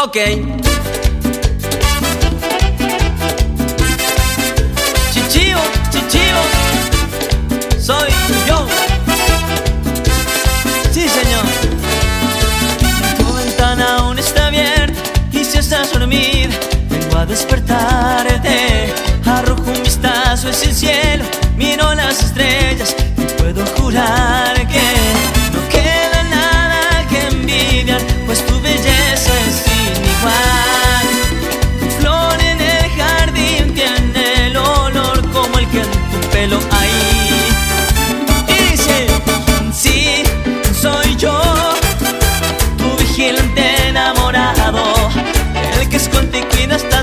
Ok. Chichío, chichío, soy yo. Sí, señor. Tu ventana aún está abierta y si estás dormida, vengo a despertarte. Arrojo un vistazo hacia el cielo, miro las estrellas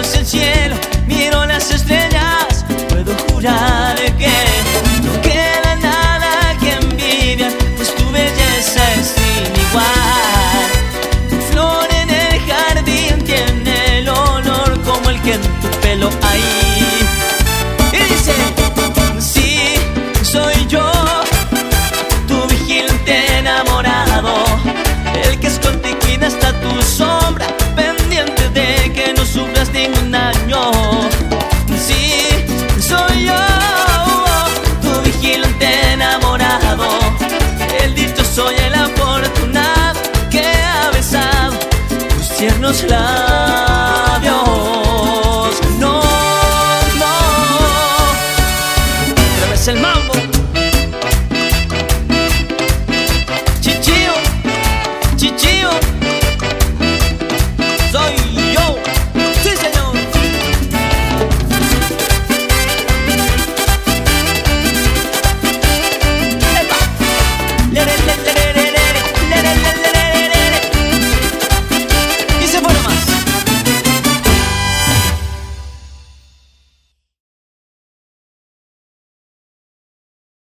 hacia el cielo, tiernos labios. el mambo.